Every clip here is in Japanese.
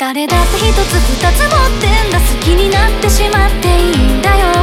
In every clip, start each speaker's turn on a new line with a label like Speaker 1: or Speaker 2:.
Speaker 1: 誰だって一つ二つ持ってんだ。好きになってしまっていいんだよ。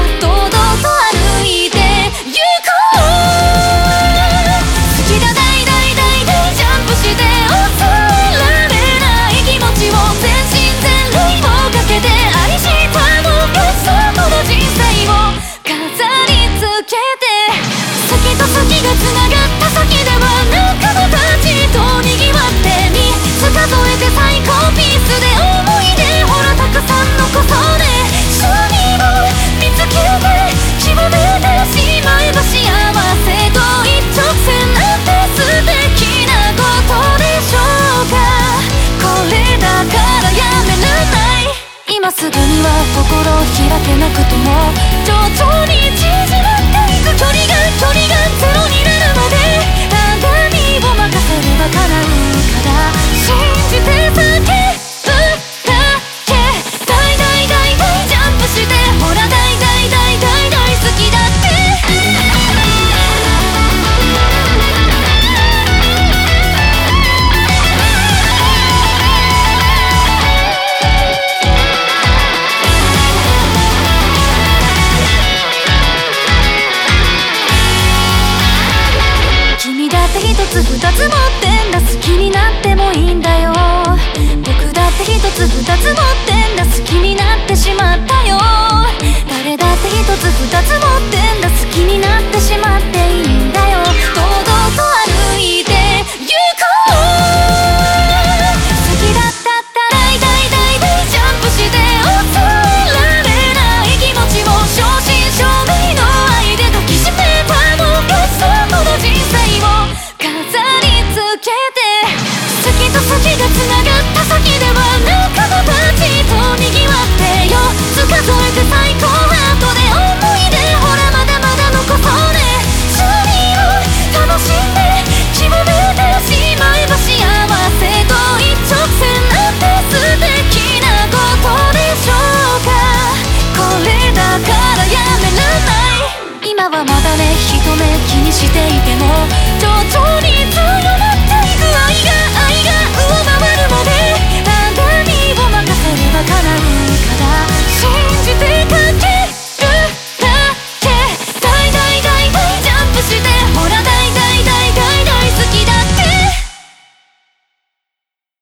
Speaker 1: 今すぐには心開けなくても徐々につもはまだね一目